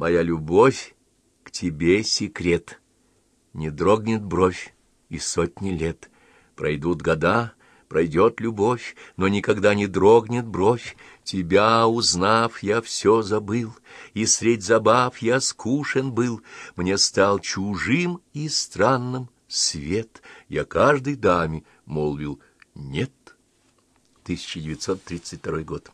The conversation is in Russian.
Моя любовь к тебе секрет. Не дрогнет бровь и сотни лет. Пройдут года, пройдет любовь, но никогда не дрогнет бровь. Тебя, узнав, я все забыл, и средь забав я скушен был. Мне стал чужим и странным свет. Я каждой даме молвил «нет». 1932 год.